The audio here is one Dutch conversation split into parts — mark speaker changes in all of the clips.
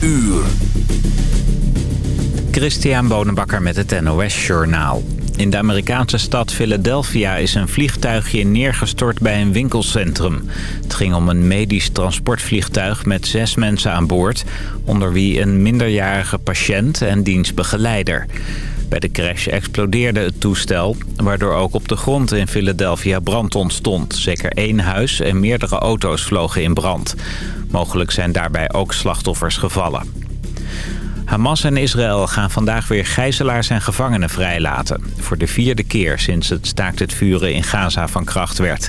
Speaker 1: uur.
Speaker 2: Christian Bonenbakker met het NOS Journaal. In de Amerikaanse stad Philadelphia is een vliegtuigje neergestort bij een winkelcentrum. Het ging om een medisch transportvliegtuig met zes mensen aan boord... onder wie een minderjarige patiënt en dienstbegeleider. Bij de crash explodeerde het toestel, waardoor ook op de grond in Philadelphia brand ontstond. Zeker één huis en meerdere auto's vlogen in brand. Mogelijk zijn daarbij ook slachtoffers gevallen. Hamas en Israël gaan vandaag weer gijzelaars en gevangenen vrijlaten. Voor de vierde keer sinds het staakt het vuren in Gaza van kracht werd.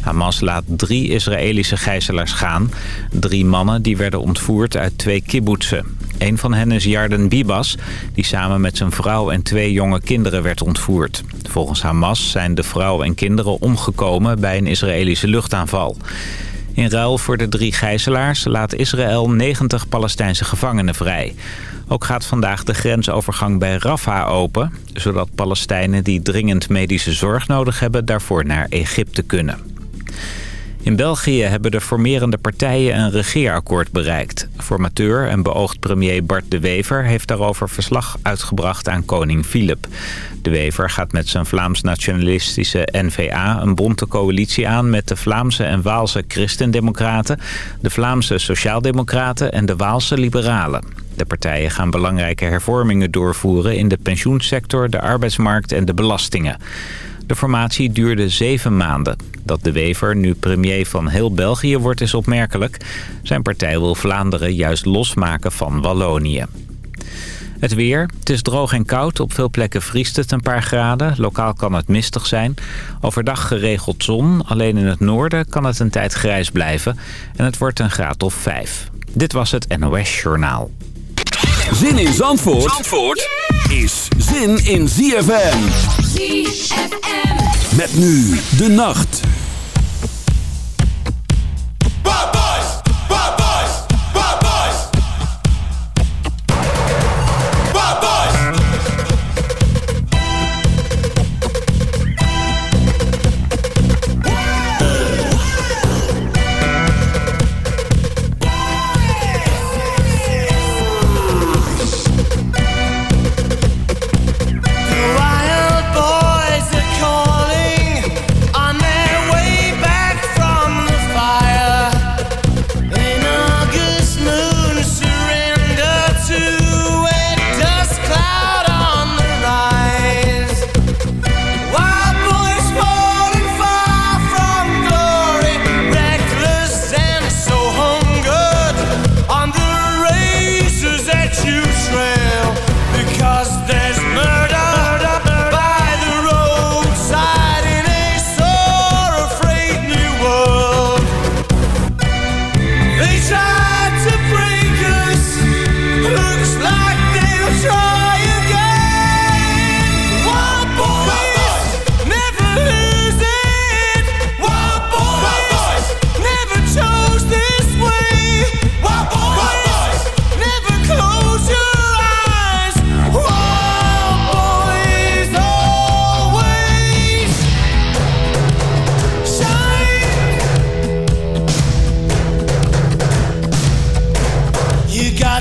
Speaker 2: Hamas laat drie Israëlische gijzelaars gaan. Drie mannen die werden ontvoerd uit twee kibbutzen. Een van hen is Jarden Bibas, die samen met zijn vrouw en twee jonge kinderen werd ontvoerd. Volgens Hamas zijn de vrouw en kinderen omgekomen bij een Israëlische luchtaanval. In ruil voor de drie gijzelaars laat Israël 90 Palestijnse gevangenen vrij. Ook gaat vandaag de grensovergang bij Rafah open... zodat Palestijnen die dringend medische zorg nodig hebben... daarvoor naar Egypte kunnen. In België hebben de formerende partijen een regeerakkoord bereikt. Formateur en beoogd premier Bart de Wever heeft daarover verslag uitgebracht aan koning Filip. De Wever gaat met zijn Vlaams-nationalistische N-VA een bonte coalitie aan... met de Vlaamse en Waalse Christendemocraten, de Vlaamse Sociaaldemocraten en de Waalse Liberalen. De partijen gaan belangrijke hervormingen doorvoeren in de pensioensector, de arbeidsmarkt en de belastingen. De formatie duurde zeven maanden. Dat de Wever nu premier van heel België wordt is opmerkelijk. Zijn partij wil Vlaanderen juist losmaken van Wallonië. Het weer. Het is droog en koud. Op veel plekken vriest het een paar graden. Lokaal kan het mistig zijn. Overdag geregeld zon. Alleen in het noorden kan het een tijd grijs blijven. En het wordt een graad of vijf. Dit was het NOS Journaal.
Speaker 1: Zin in Zandvoort, Zandvoort is zin in ZFM. ZFM. Met nu de nacht.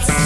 Speaker 3: Was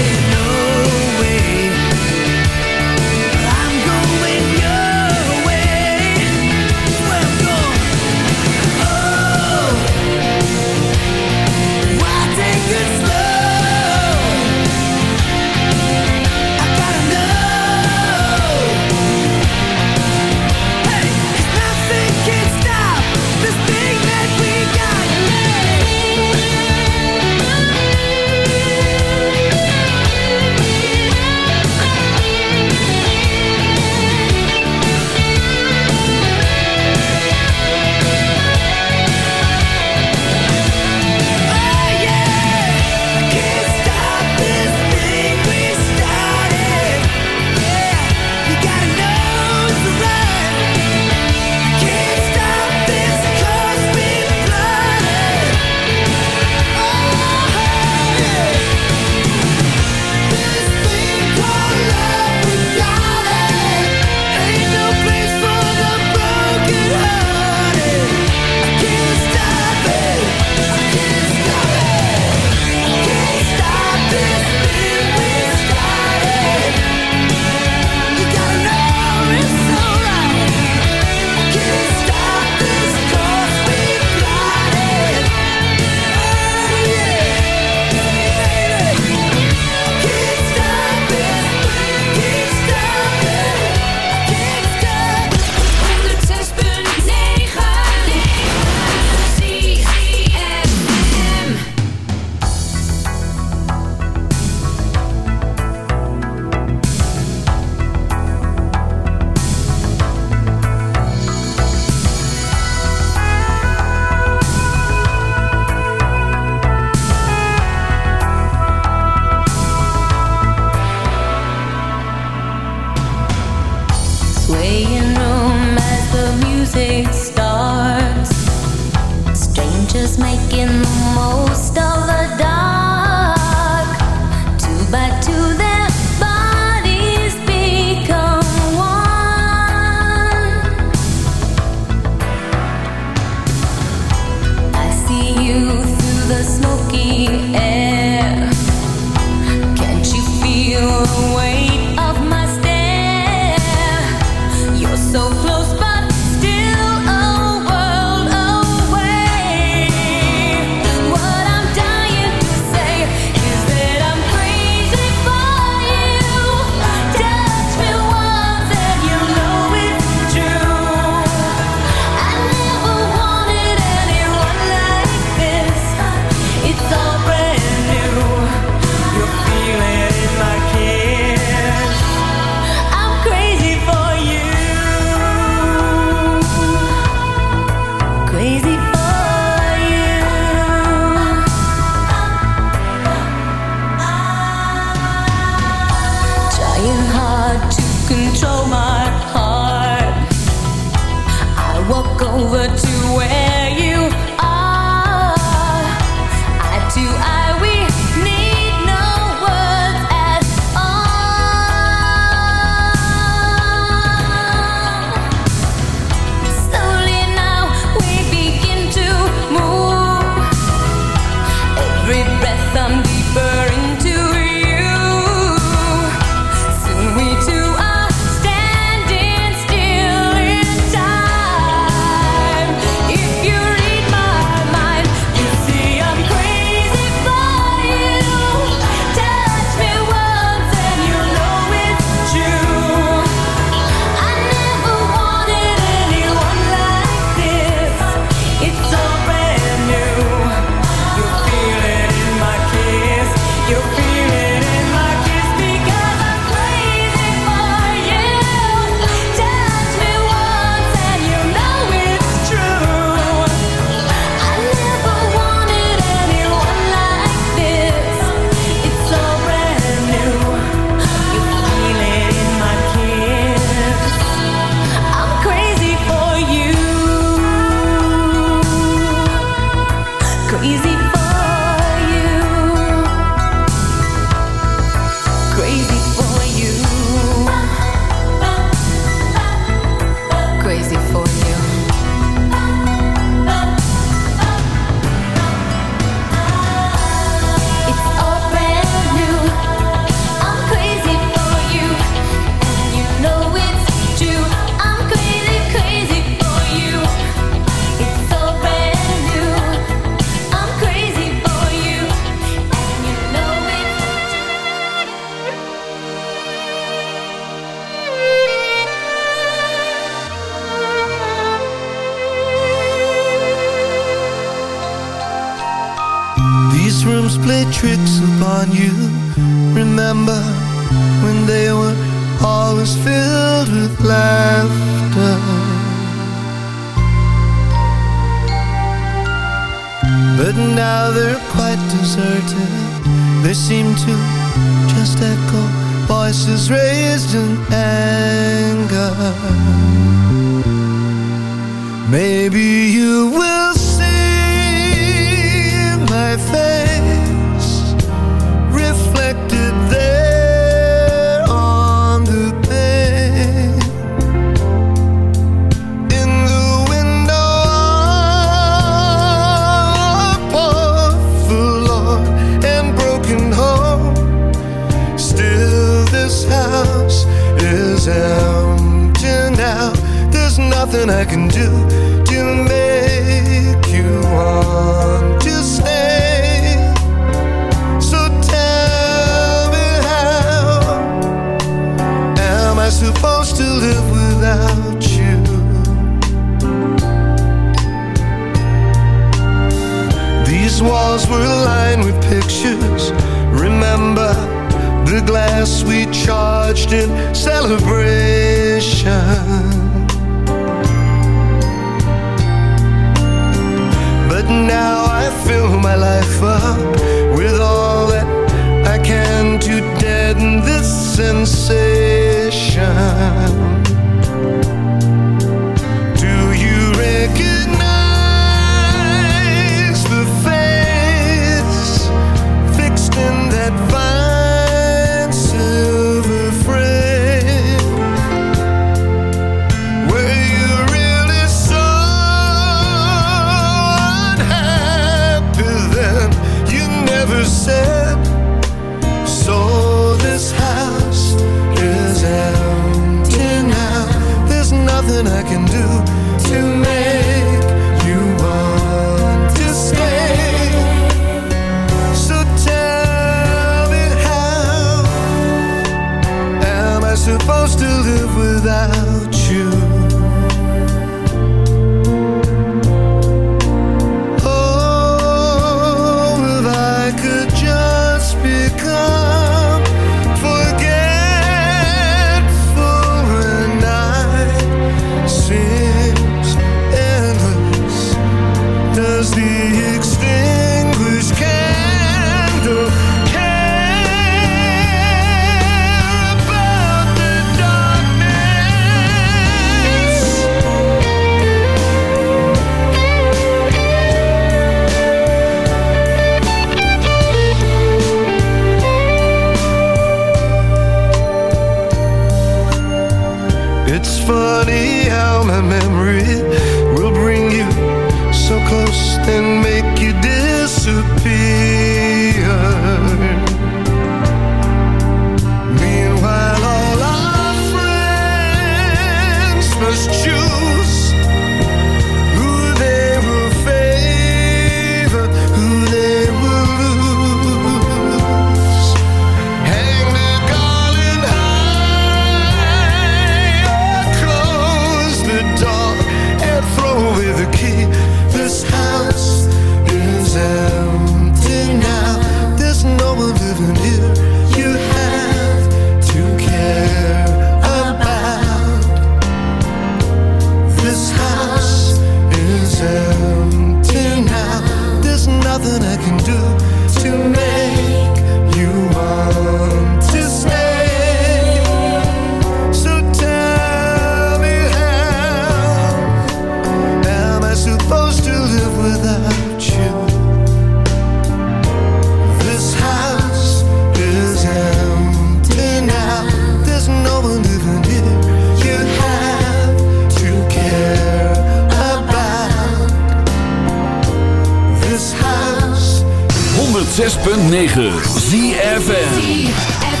Speaker 4: 106.9 ZFM.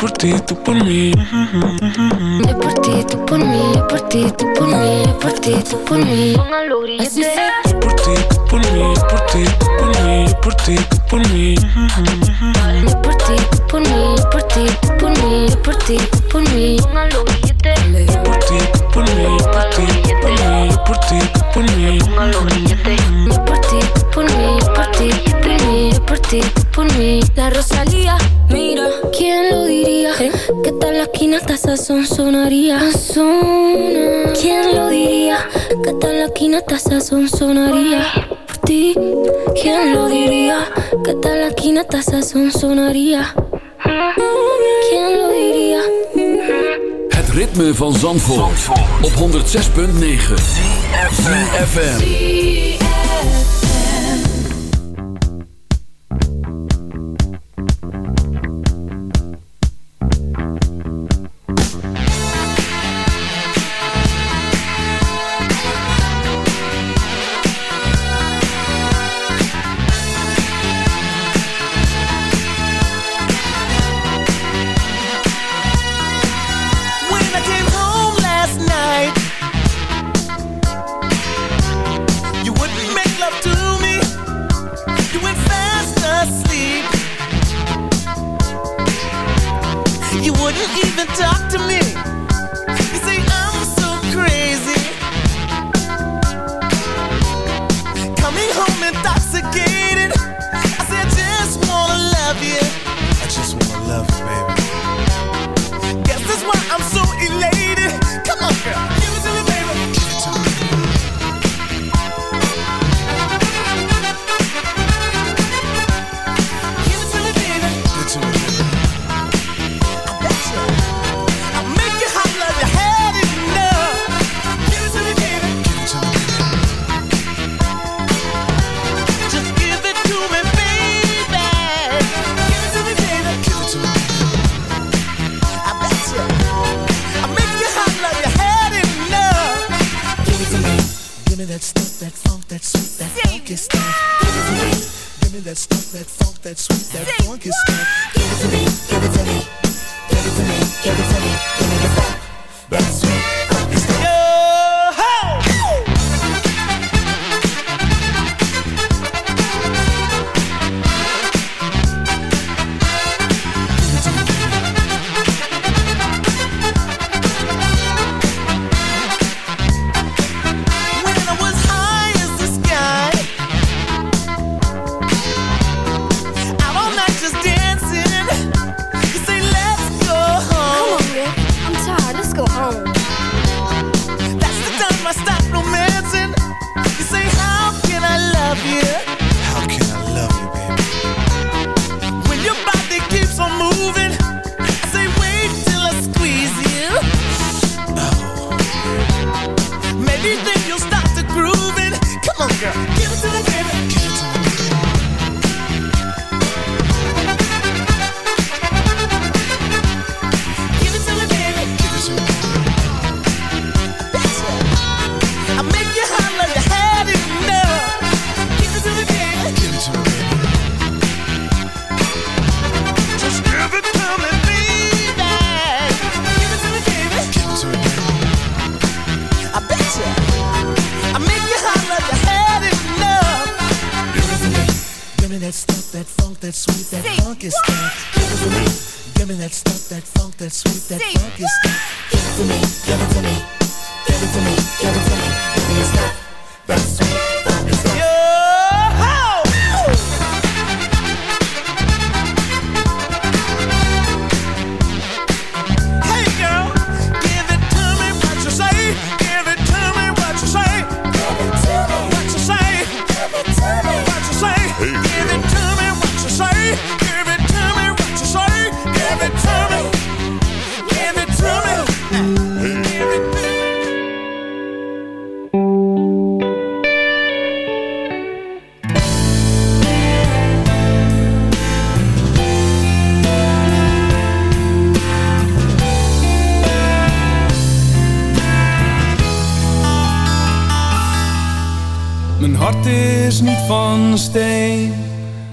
Speaker 5: por ti, tú por mí. Yo por ti, tú por mí. Yo por ti, tú por mí.
Speaker 6: Yo por ti, tú por mí. Así sea.
Speaker 5: Yo por ti, tú por mí. Yo por ti, tú por mí. Yo por ti, tú por mí.
Speaker 6: Yo por ti, tú por mí. Yo por ti, tú por mí. Yo por ti, tú por mí.
Speaker 5: Yo por ti, tú por mí. Yo por ti, tú por mí. Yo por ti, por mí.
Speaker 6: Yo mí, por ti, por mí. La Rosalía, mira, ¿quién lo diría? ¿Eh? Que tal la esquina hasta sonaría. Zona. ¿Quién lo diría? Que tal la esquina hasta sonaría. Por ti, ¿quién lo diría? Que tal la esquina hasta sazón sonaría. ¿Quién lo diría?
Speaker 1: Het ritme van Zandvoort, op 106.9. FM.
Speaker 7: that stuff, that funk, that sweet, that Say funk is that. Give it to me. Give me that stuff, that funk, that sweet, that Say funk is that. Give it to me. Give it to me. Give it to me. Give it to me. Give me your stuff, that sweet.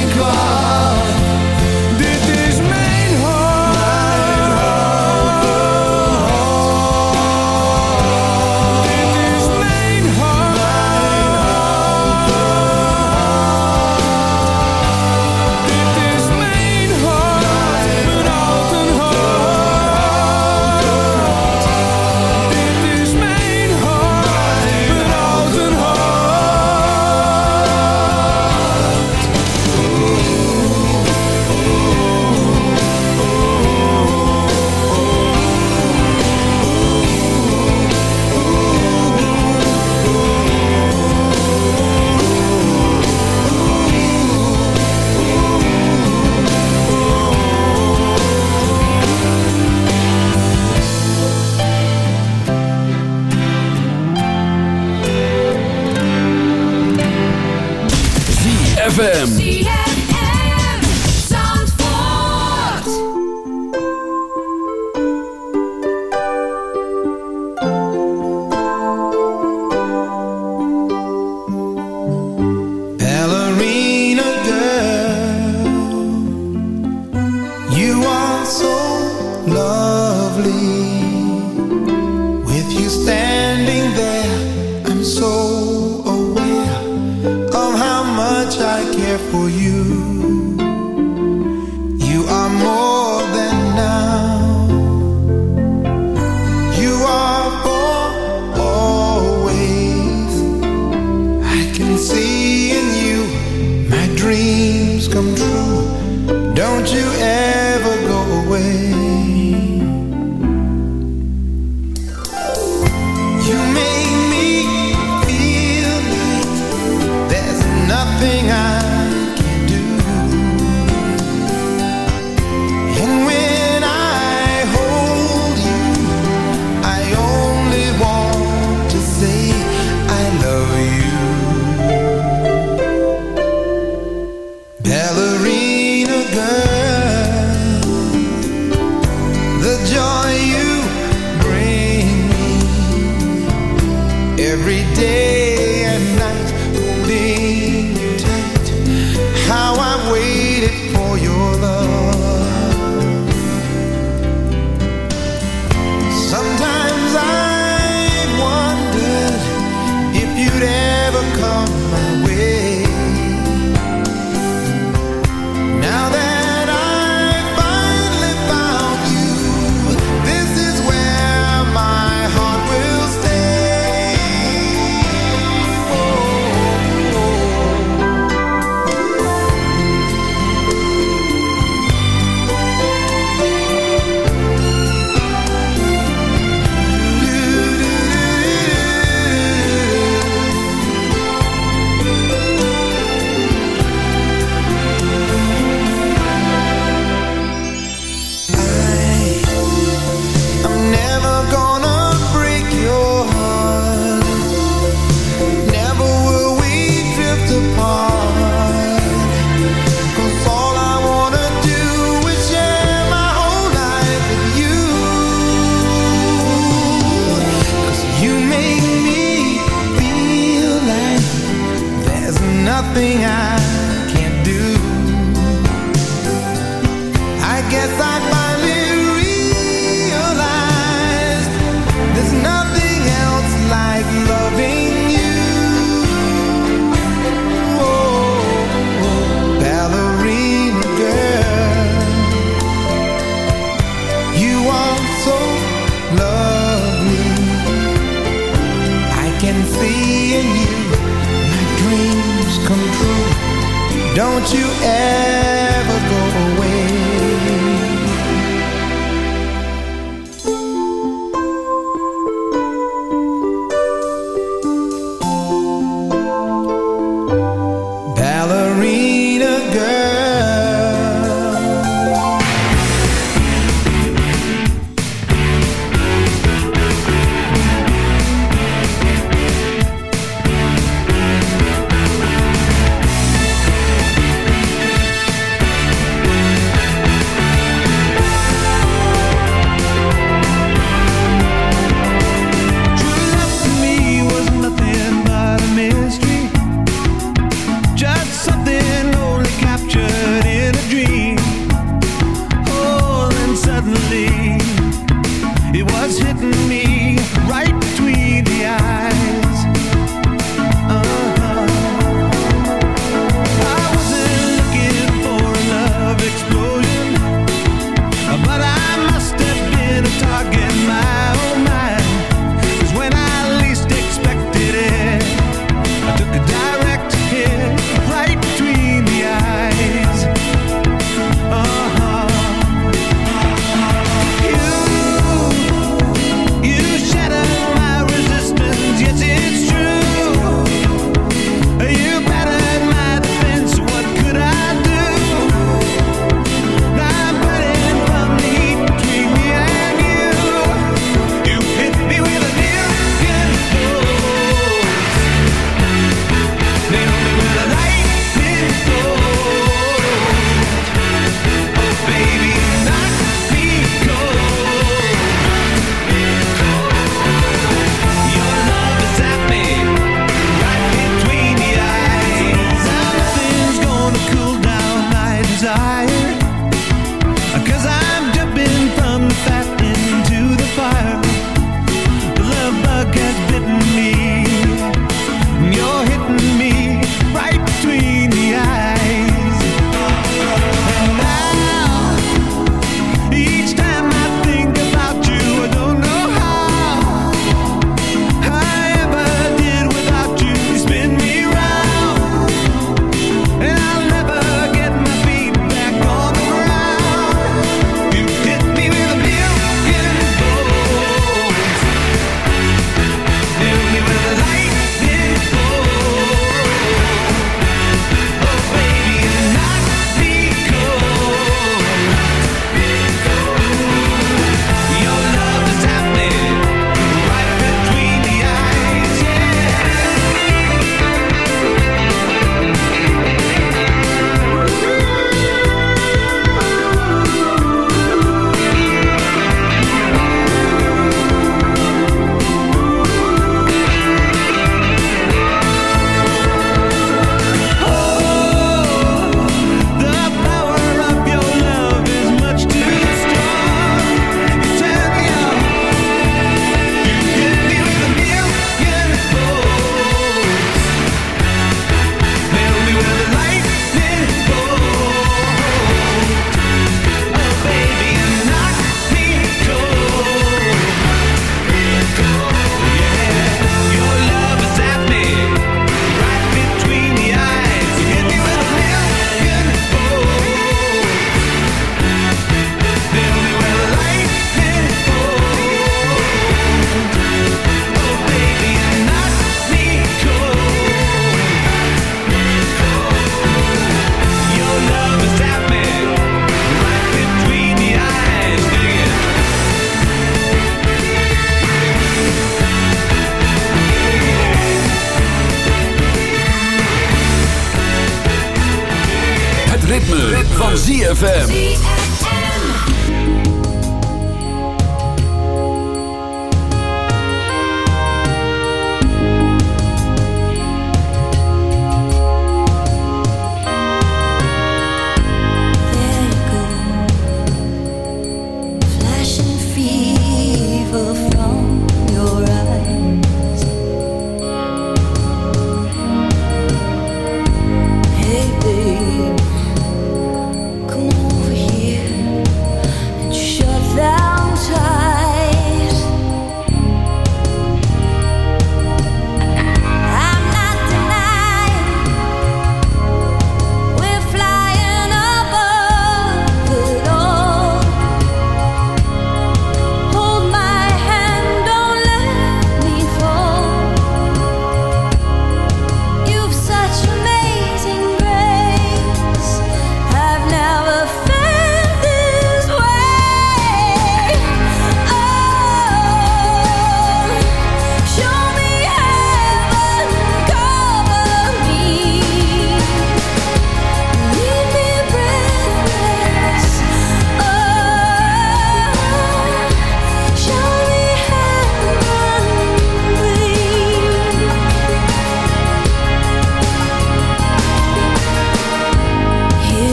Speaker 3: think of dreams come true. Don't you ever